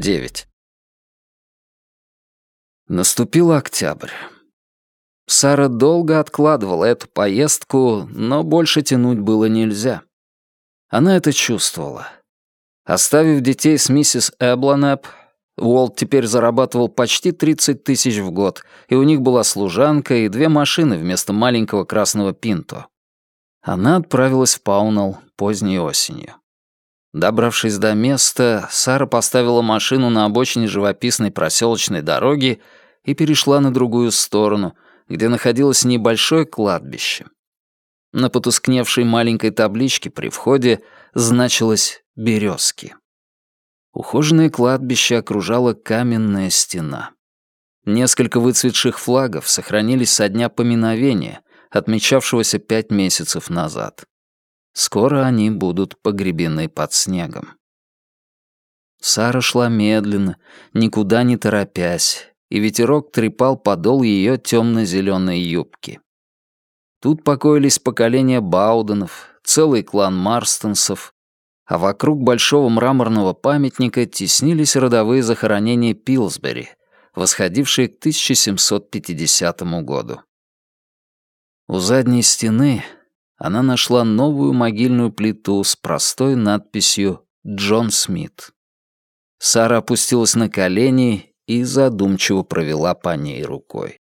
9. Наступил октябрь. Сара долго откладывала эту поездку, но больше тянуть было нельзя. Она это чувствовала. Оставив детей с миссис Эбланеп, Уолт теперь зарабатывал почти 30 тысяч в год, и у них была служанка и две машины вместо маленького красного пинто. Она отправилась в Паунелл поздней осенью. Добравшись до места, Сара поставила машину на обочине живописной проселочной дороги и перешла на другую сторону, где находилось небольшое кладбище. На потускневшей маленькой табличке при входе значилось «Березки». Ухоженное кладбище окружала каменная стена. Несколько выцветших флагов сохранились со дня поминовения, отмечавшегося пять месяцев назад. Скоро они будут погребены под снегом. Сара шла медленно, никуда не торопясь, и ветерок трепал подол ее темно-зеленой юбки. Тут покоились поколения Бауденов, целый клан Марстонсов, а вокруг большого мраморного памятника теснились родовые захоронения Пилсбери, восходившие к 1750 году. У задней стены она нашла новую могильную плиту с простой надписью «Джон Смит». Сара опустилась на колени и задумчиво провела по ней рукой.